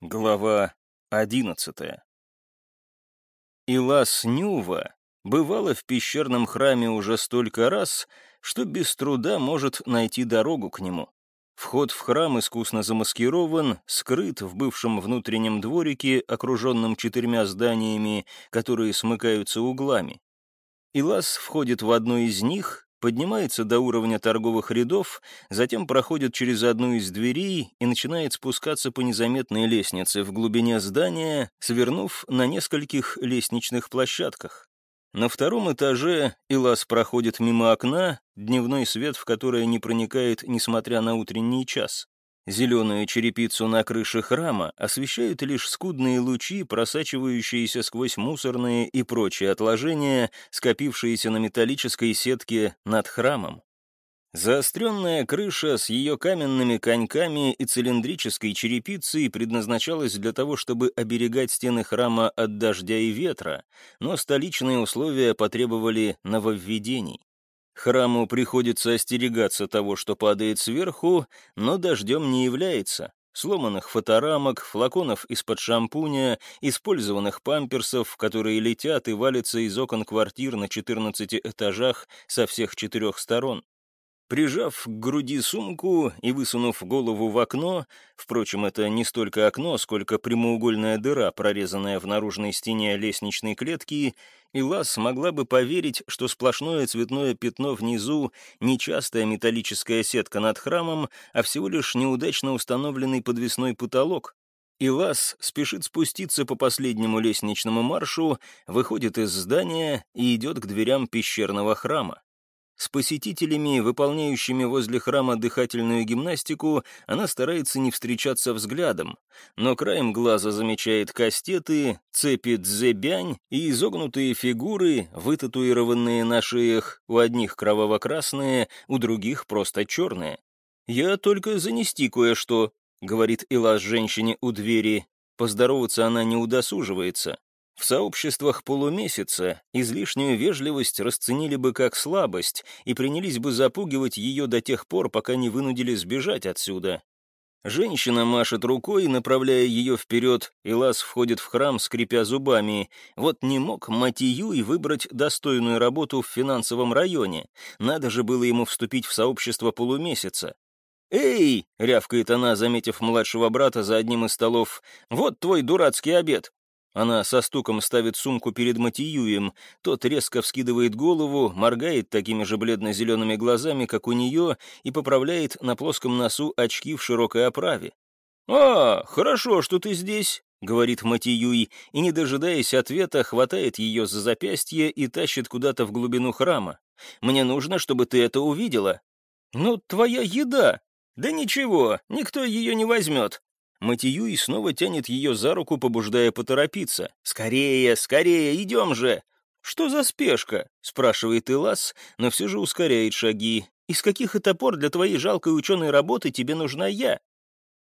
Глава одиннадцатая Илас Нюва бывала в пещерном храме уже столько раз, что без труда может найти дорогу к нему. Вход в храм искусно замаскирован, скрыт в бывшем внутреннем дворике, окруженном четырьмя зданиями, которые смыкаются углами. Илас входит в одно из них, поднимается до уровня торговых рядов, затем проходит через одну из дверей и начинает спускаться по незаметной лестнице в глубине здания, свернув на нескольких лестничных площадках. На втором этаже Илас проходит мимо окна, дневной свет в которое не проникает, несмотря на утренний час. Зеленую черепицу на крыше храма освещают лишь скудные лучи, просачивающиеся сквозь мусорные и прочие отложения, скопившиеся на металлической сетке над храмом. Заостренная крыша с ее каменными коньками и цилиндрической черепицей предназначалась для того, чтобы оберегать стены храма от дождя и ветра, но столичные условия потребовали нововведений. Храму приходится остерегаться того, что падает сверху, но дождем не является. Сломанных фоторамок, флаконов из-под шампуня, использованных памперсов, которые летят и валятся из окон квартир на 14 этажах со всех четырех сторон. Прижав к груди сумку и высунув голову в окно, впрочем, это не столько окно, сколько прямоугольная дыра, прорезанная в наружной стене лестничной клетки, Илас могла бы поверить, что сплошное цветное пятно внизу — не частая металлическая сетка над храмом, а всего лишь неудачно установленный подвесной потолок. Илас спешит спуститься по последнему лестничному маршу, выходит из здания и идет к дверям пещерного храма. С посетителями, выполняющими возле храма дыхательную гимнастику, она старается не встречаться взглядом, но краем глаза замечает кастеты, цепи дзебянь и изогнутые фигуры, вытатуированные на шеях, у одних кроваво-красные, у других просто черные. «Я только занести кое-что», — говорит Илас женщине у двери. Поздороваться она не удосуживается. В сообществах полумесяца излишнюю вежливость расценили бы как слабость и принялись бы запугивать ее до тех пор, пока не вынудили сбежать отсюда. Женщина машет рукой, направляя ее вперед, и Лас входит в храм, скрипя зубами. Вот не мог Матию и выбрать достойную работу в финансовом районе. Надо же было ему вступить в сообщество полумесяца. «Эй!» — рявкает она, заметив младшего брата за одним из столов. «Вот твой дурацкий обед. Она со стуком ставит сумку перед Матиюем, тот резко вскидывает голову, моргает такими же бледно-зелеными глазами, как у нее, и поправляет на плоском носу очки в широкой оправе. «А, хорошо, что ты здесь», — говорит Матиюй, и, не дожидаясь ответа, хватает ее за запястье и тащит куда-то в глубину храма. «Мне нужно, чтобы ты это увидела». «Ну, твоя еда!» «Да ничего, никто ее не возьмет. Матиюй снова тянет ее за руку, побуждая поторопиться. «Скорее, скорее, идем же!» «Что за спешка?» — спрашивает Илас, но все же ускоряет шаги. «Из каких это пор для твоей жалкой ученой работы тебе нужна я?»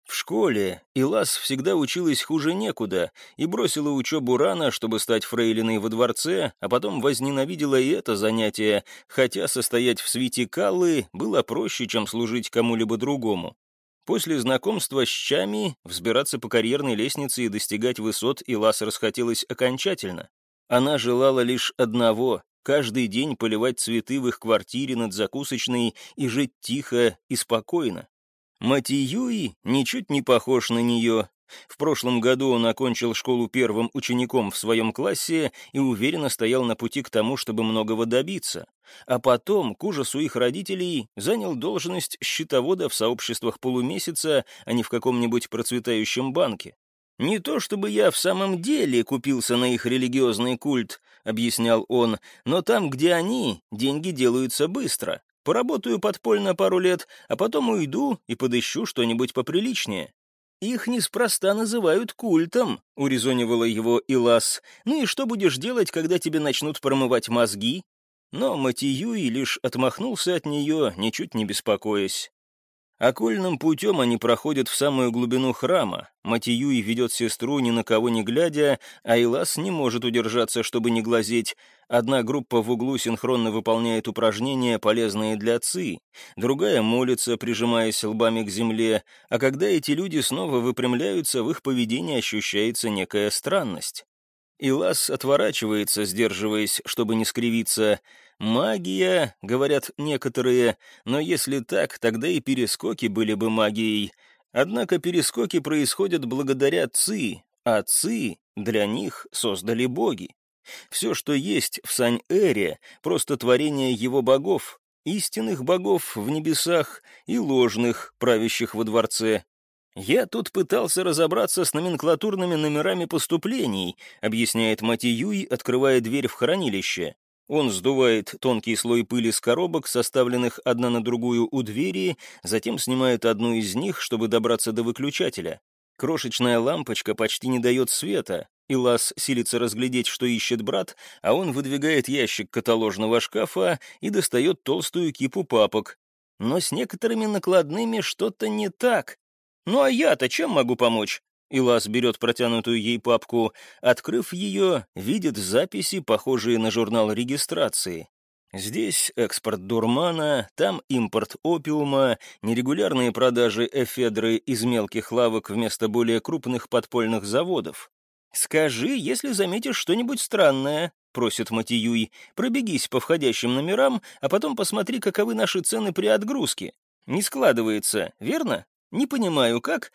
В школе Илас всегда училась хуже некуда и бросила учебу рано, чтобы стать фрейлиной во дворце, а потом возненавидела и это занятие, хотя состоять в свите Каллы было проще, чем служить кому-либо другому. После знакомства с Чами взбираться по карьерной лестнице и достигать высот Илас расхотелось окончательно. Она желала лишь одного — каждый день поливать цветы в их квартире над закусочной и жить тихо и спокойно. Матиюи ничуть не похож на нее, в прошлом году он окончил школу первым учеником в своем классе и уверенно стоял на пути к тому, чтобы многого добиться. А потом, к ужасу их родителей, занял должность счетовода в сообществах полумесяца, а не в каком-нибудь процветающем банке. «Не то чтобы я в самом деле купился на их религиозный культ», — объяснял он, «но там, где они, деньги делаются быстро. Поработаю подпольно пару лет, а потом уйду и подыщу что-нибудь поприличнее. «Их неспроста называют культом», — урезонивала его Илас. «Ну и что будешь делать, когда тебе начнут промывать мозги?» Но Матиюи лишь отмахнулся от нее, ничуть не беспокоясь. Окольным путем они проходят в самую глубину храма. Матиюй ведет сестру ни на кого не глядя, а Илас не может удержаться, чтобы не глазеть. Одна группа в углу синхронно выполняет упражнения, полезные для ци, другая молится, прижимаясь лбами к земле, а когда эти люди снова выпрямляются, в их поведении ощущается некая странность. Илас отворачивается, сдерживаясь, чтобы не скривиться. «Магия», — говорят некоторые, но если так, тогда и перескоки были бы магией. Однако перескоки происходят благодаря Ци, а Ци для них создали боги. Все, что есть в Сань-Эре, просто творение его богов, истинных богов в небесах и ложных, правящих во дворце. «Я тут пытался разобраться с номенклатурными номерами поступлений», объясняет Мати Юй, открывая дверь в хранилище. Он сдувает тонкий слой пыли с коробок, составленных одна на другую у двери, затем снимает одну из них, чтобы добраться до выключателя. Крошечная лампочка почти не дает света, и Лас силится разглядеть, что ищет брат, а он выдвигает ящик каталожного шкафа и достает толстую кипу папок. Но с некоторыми накладными что-то не так. «Ну а я-то чем могу помочь?» Илас берет протянутую ей папку. Открыв ее, видит записи, похожие на журнал регистрации. Здесь экспорт дурмана, там импорт опиума, нерегулярные продажи эфедры из мелких лавок вместо более крупных подпольных заводов. «Скажи, если заметишь что-нибудь странное», — просит Матиюй, «пробегись по входящим номерам, а потом посмотри, каковы наши цены при отгрузке. Не складывается, верно?» Не понимаю, как...»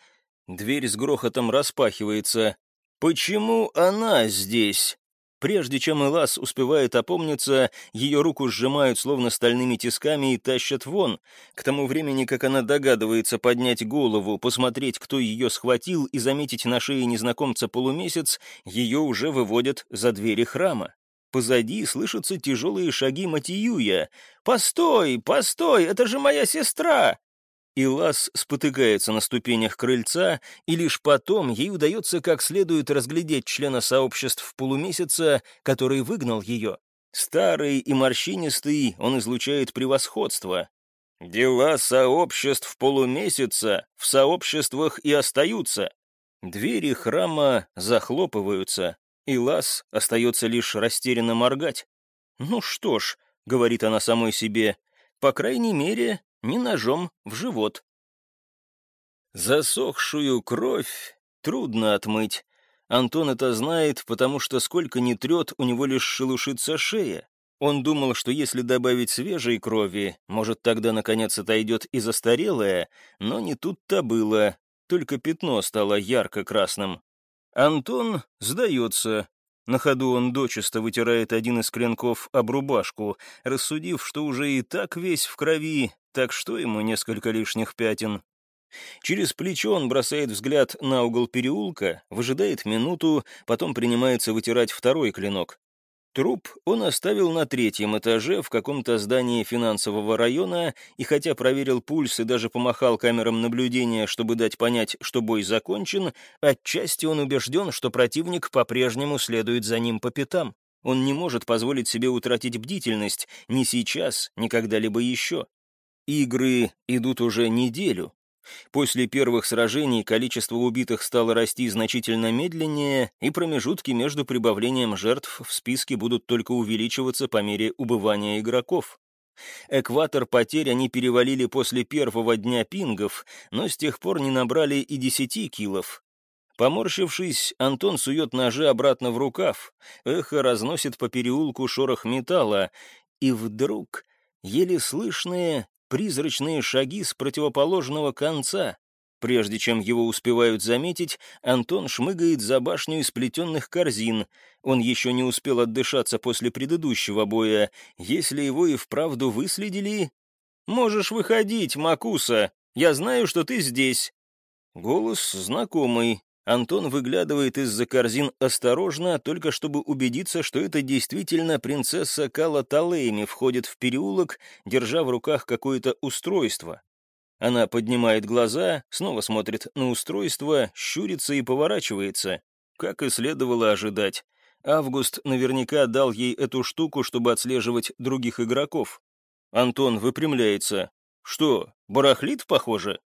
Дверь с грохотом распахивается. «Почему она здесь?» Прежде чем Элас успевает опомниться, ее руку сжимают словно стальными тисками и тащат вон. К тому времени, как она догадывается поднять голову, посмотреть, кто ее схватил, и заметить на шее незнакомца полумесяц, ее уже выводят за двери храма. Позади слышатся тяжелые шаги Матиюя. «Постой, постой, это же моя сестра!» И Лас спотыкается на ступенях крыльца, и лишь потом ей удается как следует разглядеть члена сообществ полумесяца, который выгнал ее. Старый и морщинистый, он излучает превосходство. Дела сообществ полумесяца в сообществах и остаются. Двери храма захлопываются, и Лас остается лишь растерянно моргать. «Ну что ж», — говорит она самой себе, — «по крайней мере, ни ножом в живот. Засохшую кровь трудно отмыть. Антон это знает, потому что сколько ни трет, у него лишь шелушится шея. Он думал, что если добавить свежей крови, может, тогда, наконец, отойдет и застарелая, но не тут-то было, только пятно стало ярко-красным. Антон сдается, на ходу он дочисто вытирает один из клинков об рубашку, рассудив, что уже и так весь в крови, так что ему несколько лишних пятен. Через плечо он бросает взгляд на угол переулка, выжидает минуту, потом принимается вытирать второй клинок. Труп он оставил на третьем этаже в каком-то здании финансового района, и хотя проверил пульс и даже помахал камерам наблюдения, чтобы дать понять, что бой закончен, отчасти он убежден, что противник по-прежнему следует за ним по пятам. Он не может позволить себе утратить бдительность ни сейчас, ни когда-либо еще. Игры идут уже неделю, После первых сражений количество убитых стало расти значительно медленнее, и промежутки между прибавлением жертв в списке будут только увеличиваться по мере убывания игроков. Экватор потерь они перевалили после первого дня пингов, но с тех пор не набрали и десяти килов. Поморщившись, Антон сует ножи обратно в рукав, эхо разносит по переулку шорох металла, и вдруг еле слышные призрачные шаги с противоположного конца. Прежде чем его успевают заметить, Антон шмыгает за башню из плетенных корзин. Он еще не успел отдышаться после предыдущего боя. Если его и вправду выследили... «Можешь выходить, Макуса! Я знаю, что ты здесь!» Голос знакомый, Антон выглядывает из-за корзин осторожно, только чтобы убедиться, что это действительно принцесса Кала Талейми входит в переулок, держа в руках какое-то устройство. Она поднимает глаза, снова смотрит на устройство, щурится и поворачивается. Как и следовало ожидать. Август наверняка дал ей эту штуку, чтобы отслеживать других игроков. Антон выпрямляется. Что, барахлит, похоже?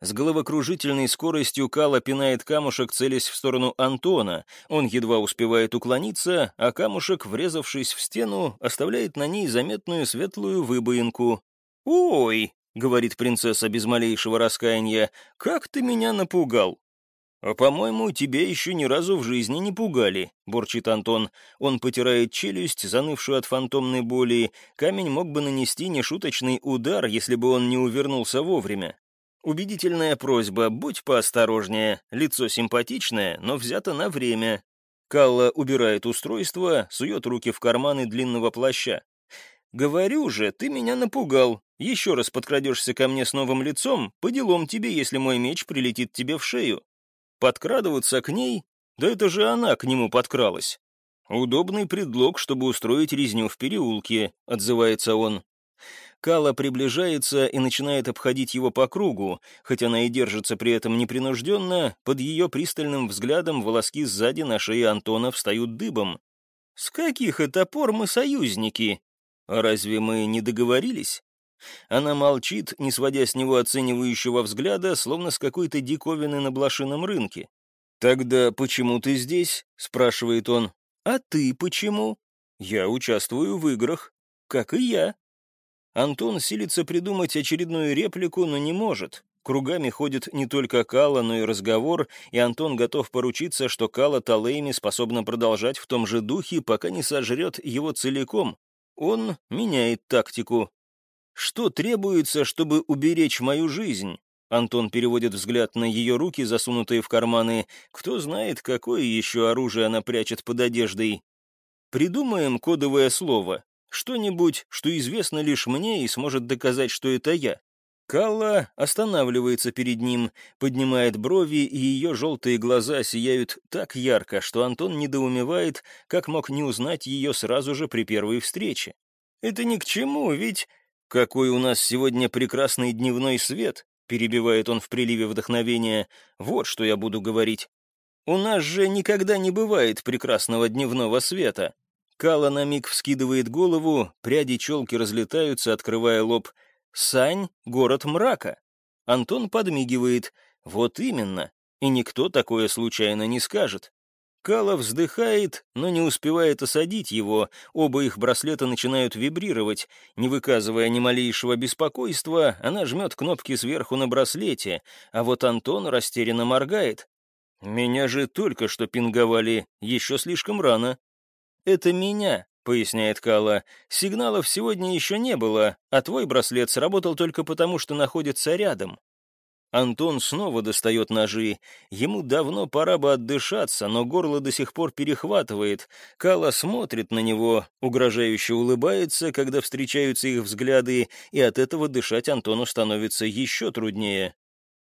С головокружительной скоростью Кала пинает камушек, целясь в сторону Антона. Он едва успевает уклониться, а камушек, врезавшись в стену, оставляет на ней заметную светлую выбоинку. «Ой!» — говорит принцесса без малейшего раскаяния. «Как ты меня напугал!» «А, по-моему, тебя еще ни разу в жизни не пугали», — борчит Антон. Он потирает челюсть, занывшую от фантомной боли. Камень мог бы нанести нешуточный удар, если бы он не увернулся вовремя. Убедительная просьба, будь поосторожнее. Лицо симпатичное, но взято на время. Калла убирает устройство, сует руки в карманы длинного плаща. «Говорю же, ты меня напугал. Еще раз подкрадешься ко мне с новым лицом, по делам тебе, если мой меч прилетит тебе в шею. Подкрадываться к ней? Да это же она к нему подкралась. Удобный предлог, чтобы устроить резню в переулке, отзывается он. Кала приближается и начинает обходить его по кругу, хотя она и держится при этом непринужденно, под ее пристальным взглядом волоски сзади на шее Антона встают дыбом. «С каких это пор мы союзники? А разве мы не договорились?» Она молчит, не сводя с него оценивающего взгляда, словно с какой-то диковины на блошином рынке. «Тогда почему ты здесь?» — спрашивает он. «А ты почему?» «Я участвую в играх». «Как и я». Антон силится придумать очередную реплику, но не может. Кругами ходит не только Кала, но и разговор, и Антон готов поручиться, что Кала Талейми способна продолжать в том же духе, пока не сожрет его целиком. Он меняет тактику. «Что требуется, чтобы уберечь мою жизнь?» Антон переводит взгляд на ее руки, засунутые в карманы. Кто знает, какое еще оружие она прячет под одеждой. Придумаем кодовое слово. Что-нибудь, что известно лишь мне и сможет доказать, что это я. Калла останавливается перед ним, поднимает брови, и ее желтые глаза сияют так ярко, что Антон недоумевает, как мог не узнать ее сразу же при первой встрече. «Это ни к чему, ведь...» «Какой у нас сегодня прекрасный дневной свет!» перебивает он в приливе вдохновения. «Вот что я буду говорить. У нас же никогда не бывает прекрасного дневного света. Кала на миг вскидывает голову, пряди челки разлетаются, открывая лоб. «Сань — город мрака». Антон подмигивает. «Вот именно. И никто такое случайно не скажет». Кала вздыхает, но не успевает осадить его, оба их браслета начинают вибрировать. Не выказывая ни малейшего беспокойства, она жмет кнопки сверху на браслете, а вот Антон растерянно моргает. «Меня же только что пинговали, еще слишком рано». «Это меня», — поясняет Кала. «Сигналов сегодня еще не было, а твой браслет сработал только потому, что находится рядом». Антон снова достает ножи. Ему давно пора бы отдышаться, но горло до сих пор перехватывает. Кала смотрит на него, угрожающе улыбается, когда встречаются их взгляды, и от этого дышать Антону становится еще труднее.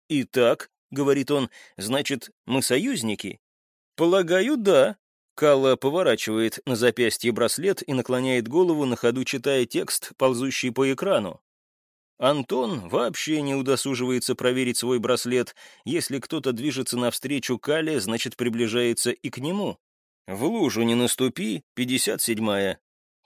«Итак», — говорит он, — «значит, мы союзники?» «Полагаю, да», Калла поворачивает на запястье браслет и наклоняет голову на ходу, читая текст, ползущий по экрану. Антон вообще не удосуживается проверить свой браслет. Если кто-то движется навстречу Кале, значит, приближается и к нему. «В лужу не наступи», 57-я.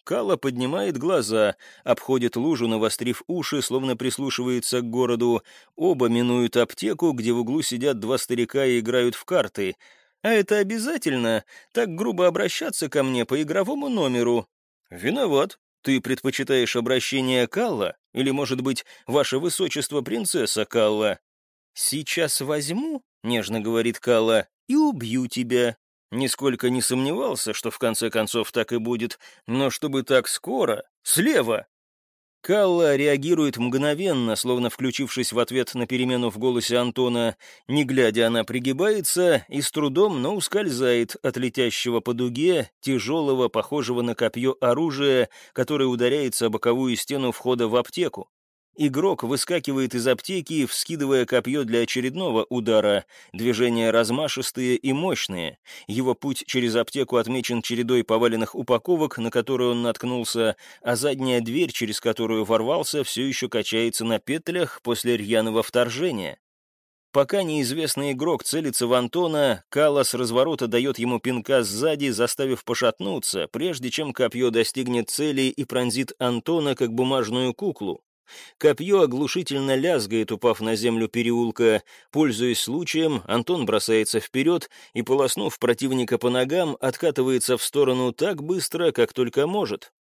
Кала поднимает глаза, обходит лужу, навострив уши, словно прислушивается к городу. Оба минуют аптеку, где в углу сидят два старика и играют в карты — а это обязательно? Так грубо обращаться ко мне по игровому номеру? Виноват. Ты предпочитаешь обращение Калла? Или, может быть, ваше высочество принцесса Калла? Сейчас возьму, нежно говорит Калла, и убью тебя. Нисколько не сомневался, что в конце концов так и будет, но чтобы так скоро... Слева! Калла реагирует мгновенно, словно включившись в ответ на перемену в голосе Антона. Не глядя, она пригибается и с трудом, но ускользает от летящего по дуге, тяжелого, похожего на копье оружия, которое ударяется о боковую стену входа в аптеку. Игрок выскакивает из аптеки, вскидывая копье для очередного удара. Движения размашистые и мощные. Его путь через аптеку отмечен чередой поваленных упаковок, на которые он наткнулся, а задняя дверь, через которую ворвался, все еще качается на петлях после рьяного вторжения. Пока неизвестный игрок целится в Антона, Кала разворота дает ему пинка сзади, заставив пошатнуться, прежде чем копье достигнет цели и пронзит Антона, как бумажную куклу. Копье оглушительно лязгает, упав на землю переулка. Пользуясь случаем, Антон бросается вперед и, полоснув противника по ногам, откатывается в сторону так быстро, как только может.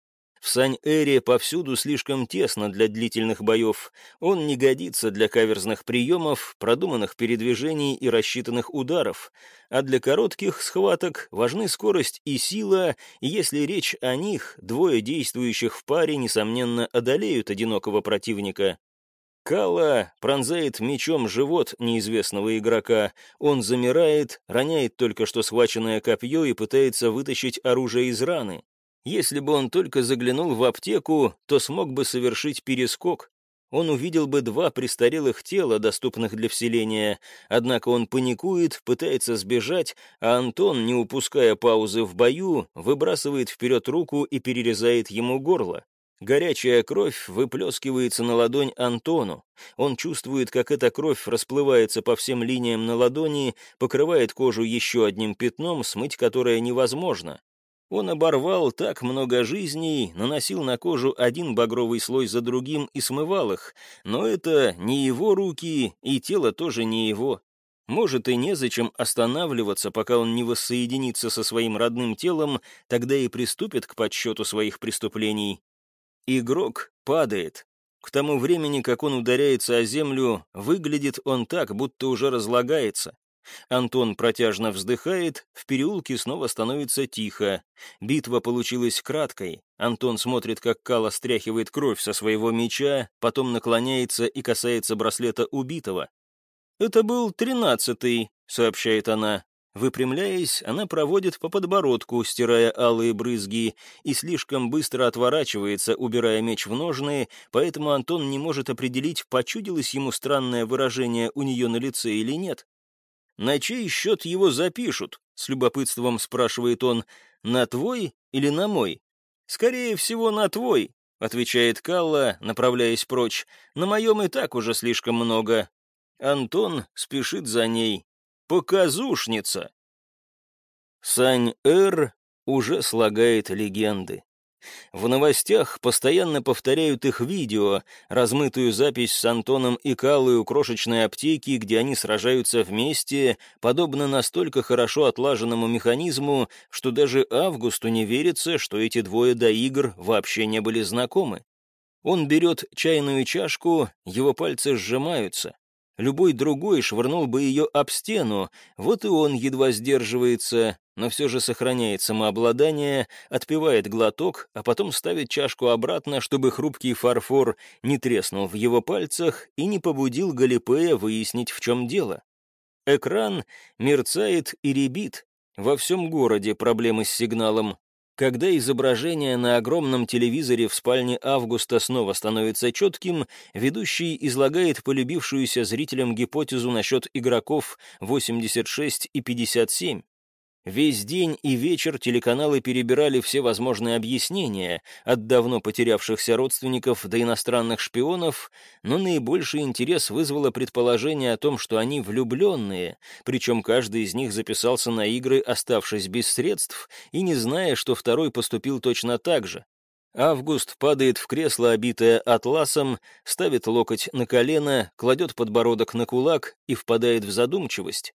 В Сань-Эре повсюду слишком тесно для длительных боев. Он не годится для каверзных приемов, продуманных передвижений и рассчитанных ударов. А для коротких схваток важны скорость и сила, и если речь о них, двое действующих в паре, несомненно, одолеют одинокого противника. Кала пронзает мечом живот неизвестного игрока. Он замирает, роняет только что схваченное копье и пытается вытащить оружие из раны. Если бы он только заглянул в аптеку, то смог бы совершить перескок. Он увидел бы два престарелых тела, доступных для вселения, однако он паникует, пытается сбежать, а Антон, не упуская паузы в бою, выбрасывает вперед руку и перерезает ему горло. Горячая кровь выплескивается на ладонь Антону. Он чувствует, как эта кровь расплывается по всем линиям на ладони, покрывает кожу еще одним пятном, смыть которое невозможно. Он оборвал так много жизней, наносил на кожу один багровый слой за другим и смывал их, но это не его руки, и тело тоже не его. Может, и незачем останавливаться, пока он не воссоединится со своим родным телом, тогда и приступит к подсчету своих преступлений. Игрок падает. К тому времени, как он ударяется о землю, выглядит он так, будто уже разлагается. Антон протяжно вздыхает, в переулке снова становится тихо. Битва получилась краткой. Антон смотрит, как Кала стряхивает кровь со своего меча, потом наклоняется и касается браслета убитого. «Это был тринадцатый», — сообщает она. Выпрямляясь, она проводит по подбородку, стирая алые брызги, и слишком быстро отворачивается, убирая меч в ножны, поэтому Антон не может определить, почудилось ему странное выражение у нее на лице или нет. «На чей счет его запишут?» — с любопытством спрашивает он. «На твой или на мой?» «Скорее всего, на твой», — отвечает Калла, направляясь прочь. «На моем и так уже слишком много». Антон спешит за ней. «Показушница!» Сань-Эр уже слагает легенды. В новостях постоянно повторяют их видео, размытую запись с Антоном и Калой у крошечной аптеки, где они сражаются вместе, подобно настолько хорошо отлаженному механизму, что даже Августу не верится, что эти двое до игр вообще не были знакомы. Он берет чайную чашку, его пальцы сжимаются. Любой другой швырнул бы ее об стену, вот и он едва сдерживается, но все же сохраняет самообладание, отпивает глоток, а потом ставит чашку обратно, чтобы хрупкий фарфор не треснул в его пальцах и не побудил Галипея выяснить, в чем дело. Экран мерцает и ребит. Во всем городе проблемы с сигналом. Когда изображение на огромном телевизоре в спальне Августа снова становится четким, ведущий излагает полюбившуюся зрителям гипотезу насчет игроков 86 и 57. Весь день и вечер телеканалы перебирали все возможные объяснения, от давно потерявшихся родственников до иностранных шпионов, но наибольший интерес вызвало предположение о том, что они влюбленные, причем каждый из них записался на игры, оставшись без средств и не зная, что второй поступил точно так же. Август падает в кресло, обитое атласом, ставит локоть на колено, кладет подбородок на кулак и впадает в задумчивость.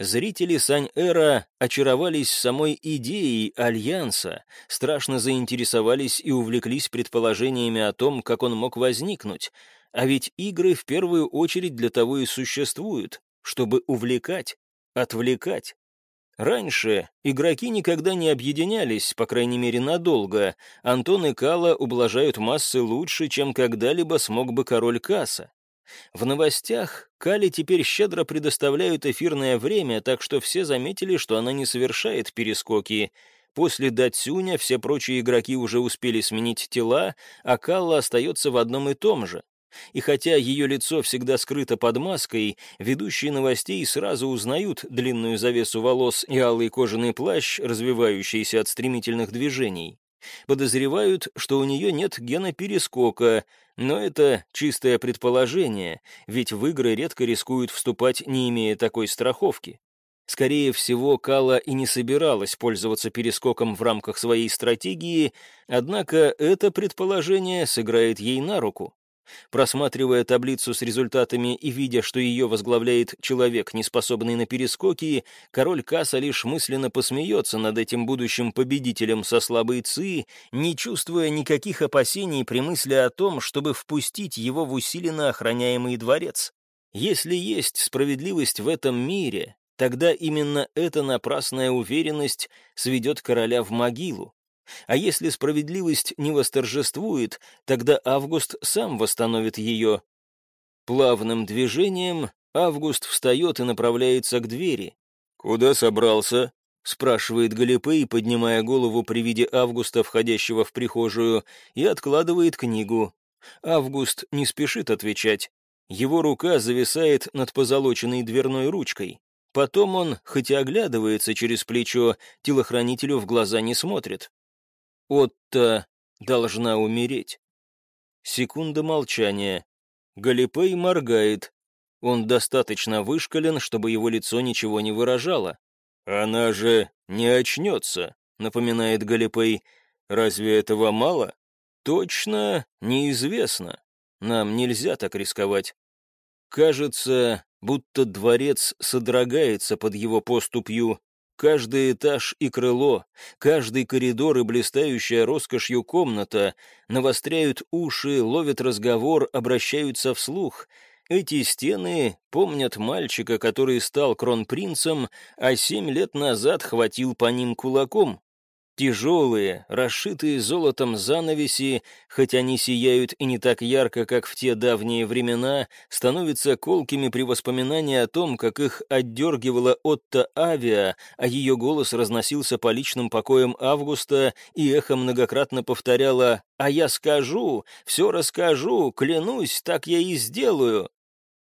Зрители Сань-Эра очаровались самой идеей Альянса, страшно заинтересовались и увлеклись предположениями о том, как он мог возникнуть. А ведь игры в первую очередь для того и существуют, чтобы увлекать, отвлекать. Раньше игроки никогда не объединялись, по крайней мере надолго. Антон и Кала ублажают массы лучше, чем когда-либо смог бы король Касса. В новостях Кали теперь щедро предоставляют эфирное время, так что все заметили, что она не совершает перескоки. После Датсюня все прочие игроки уже успели сменить тела, а Калла остается в одном и том же. И хотя ее лицо всегда скрыто под маской, ведущие новостей сразу узнают длинную завесу волос и алый кожаный плащ, развивающийся от стремительных движений. Подозревают, что у нее нет гена перескока, но это чистое предположение, ведь в игры редко рискуют вступать, не имея такой страховки. Скорее всего, Кала и не собиралась пользоваться перескоком в рамках своей стратегии, однако это предположение сыграет ей на руку. Просматривая таблицу с результатами и видя, что ее возглавляет человек, не способный на перескоки, король Касса лишь мысленно посмеется над этим будущим победителем со слабой ЦИ, не чувствуя никаких опасений при мысли о том, чтобы впустить его в усиленно охраняемый дворец. Если есть справедливость в этом мире, тогда именно эта напрасная уверенность сведет короля в могилу. А если справедливость не восторжествует, тогда Август сам восстановит ее. Плавным движением Август встает и направляется к двери. «Куда собрался?» — спрашивает Галипей, поднимая голову при виде Августа, входящего в прихожую, и откладывает книгу. Август не спешит отвечать. Его рука зависает над позолоченной дверной ручкой. Потом он, хоть и оглядывается через плечо, телохранителю в глаза не смотрит. Отто должна умереть. Секунда молчания. Галипей моргает. Он достаточно вышкален, чтобы его лицо ничего не выражало. «Она же не очнется», — напоминает Галипей. «Разве этого мало?» «Точно неизвестно. Нам нельзя так рисковать. Кажется, будто дворец содрогается под его поступью. Каждый этаж и крыло, каждый коридор и блистающая роскошью комната навостряют уши, ловят разговор, обращаются вслух. Эти стены помнят мальчика, который стал кронпринцем, а семь лет назад хватил по ним кулаком. Тяжелые, расшитые золотом занавеси, хоть они сияют и не так ярко, как в те давние времена, становятся колкими при воспоминании о том, как их отдергивала Отто Авиа, а ее голос разносился по личным покоям Августа и эхо многократно повторяла «А я скажу, все расскажу, клянусь, так я и сделаю».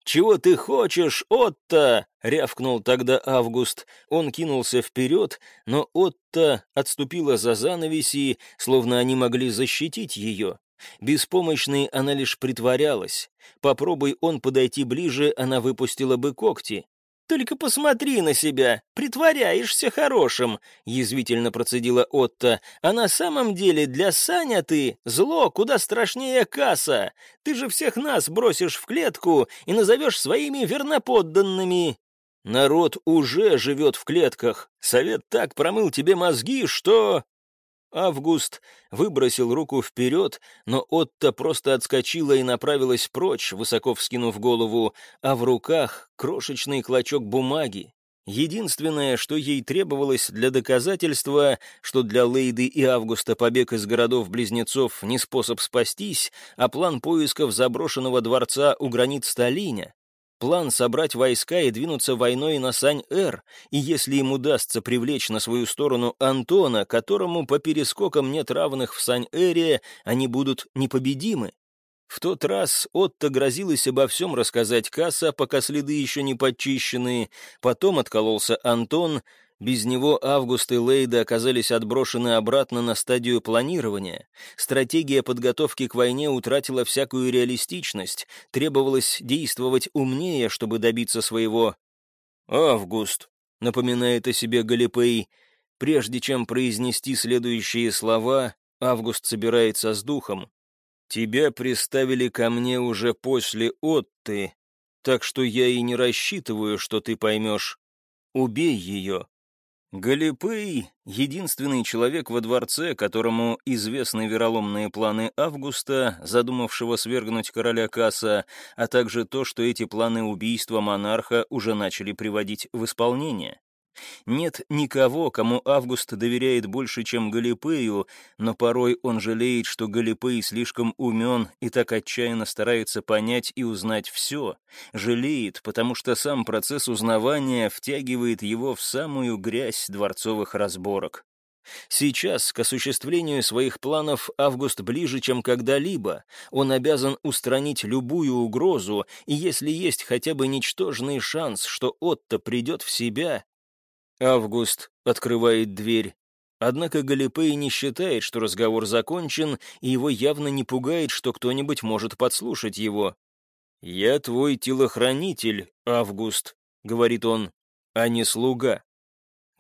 «Чего ты хочешь, Отто?» — рявкнул тогда Август. Он кинулся вперед, но Отто отступила за занавеси, словно они могли защитить ее. Беспомощной она лишь притворялась. Попробуй он подойти ближе, она выпустила бы когти. «Только посмотри на себя, притворяешься хорошим», — язвительно процедила Отто. «А на самом деле для Саня ты зло куда страшнее касса. Ты же всех нас бросишь в клетку и назовешь своими верноподданными». «Народ уже живет в клетках. Совет так промыл тебе мозги, что...» Август выбросил руку вперед, но Отто просто отскочила и направилась прочь, высоко вскинув голову, а в руках крошечный клочок бумаги. Единственное, что ей требовалось для доказательства, что для Лейды и Августа побег из городов-близнецов не способ спастись, а план поисков заброшенного дворца у границ Сталиня. План собрать войска и двинуться войной на Сань-Эр, и если им удастся привлечь на свою сторону Антона, которому по перескокам нет равных в Сань-Эре, они будут непобедимы. В тот раз Отто грозилась обо всем рассказать Касса, пока следы еще не подчищены, потом откололся Антон, без него Август и Лейда оказались отброшены обратно на стадию планирования. Стратегия подготовки к войне утратила всякую реалистичность, требовалось действовать умнее, чтобы добиться своего. «Август», — напоминает о себе Галипей, прежде чем произнести следующие слова, Август собирается с духом. «Тебя приставили ко мне уже после Отты, так что я и не рассчитываю, что ты поймешь. Убей ее». Галипей — единственный человек во дворце, которому известны вероломные планы Августа, задумавшего свергнуть короля Касса, а также то, что эти планы убийства монарха уже начали приводить в исполнение. Нет никого, кому Август доверяет больше, чем Галипею, но порой он жалеет, что Галипей слишком умен и так отчаянно старается понять и узнать все. Жалеет, потому что сам процесс узнавания втягивает его в самую грязь дворцовых разборок. Сейчас к осуществлению своих планов Август ближе, чем когда-либо. Он обязан устранить любую угрозу, и если есть хотя бы ничтожный шанс, что Отто придет в себя, Август открывает дверь. Однако Галипей не считает, что разговор закончен, и его явно не пугает, что кто-нибудь может подслушать его. «Я твой телохранитель, Август», — говорит он, — «а не слуга».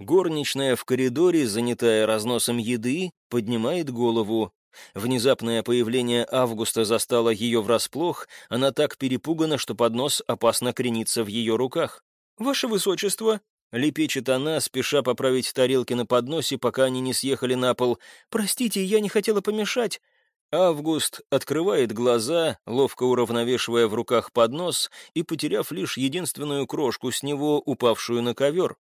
Горничная в коридоре, занятая разносом еды, поднимает голову. Внезапное появление Августа застало ее врасплох, она так перепугана, что поднос опасно кренится в ее руках. «Ваше Высочество!» — лепечет она, спеша поправить тарелки на подносе, пока они не съехали на пол. «Простите, я не хотела помешать!» Август открывает глаза, ловко уравновешивая в руках поднос и потеряв лишь единственную крошку с него, упавшую на ковер.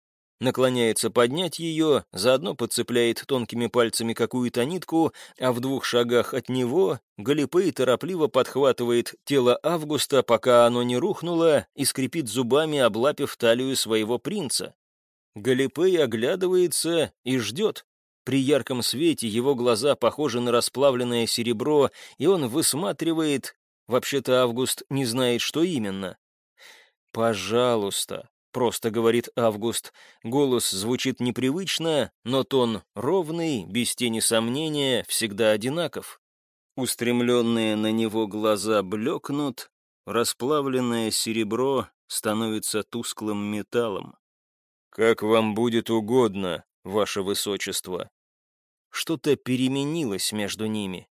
Наклоняется поднять ее, заодно подцепляет тонкими пальцами какую-то нитку, а в двух шагах от него Галипей торопливо подхватывает тело Августа, пока оно не рухнуло, и скрипит зубами, облапив талию своего принца. Галипей оглядывается и ждет. При ярком свете его глаза похожи на расплавленное серебро, и он высматривает... Вообще-то Август не знает, что именно. «Пожалуйста», — просто говорит Август. Голос звучит непривычно, но тон ровный, без тени сомнения, всегда одинаков. Устремленные на него глаза блекнут, расплавленное серебро становится тусклым металлом. «Как вам будет угодно, ваше высочество». Что-то переменилось между ними.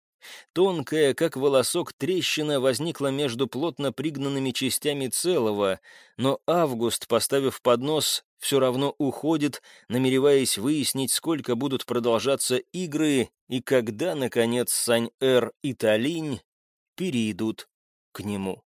Тонкая, как волосок, трещина возникла между плотно пригнанными частями целого, но Август, поставив поднос, все равно уходит, намереваясь выяснить, сколько будут продолжаться игры и когда, наконец, Сань-Эр и Талинь перейдут к нему.